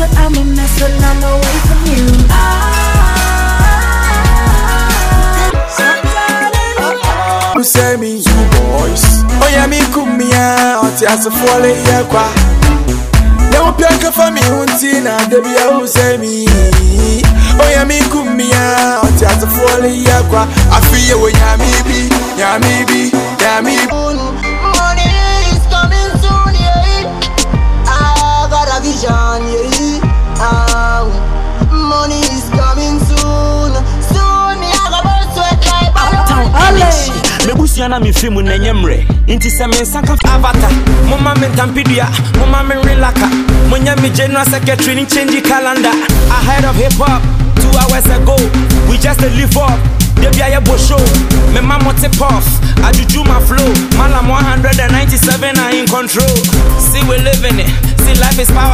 but I'm a mess when I'm away from you. Who say me you boys? Oh yeah, me cook me out, yeah, so fall in qua. Now pick up for me, Huntina, baby, who say me? Oh yeah, me cook me out, yeah, so fall in qua. I feel you when you're me be, me be, me be. Money is coming soon, yeah. I got a vision, yeah. Mebusua na mefi mu na ɛnyɛ mmerɛ nti sɛ mensa ka avata momma me ntampedua momma me relaka monyɛ me general secretary ne change calendar. Ahead of hip hop two hours ago. We just live up. Debi ayɛ bo show. Me ma mo tip off ajuju my flow. Malam 197 are in control. See we living it. See life is power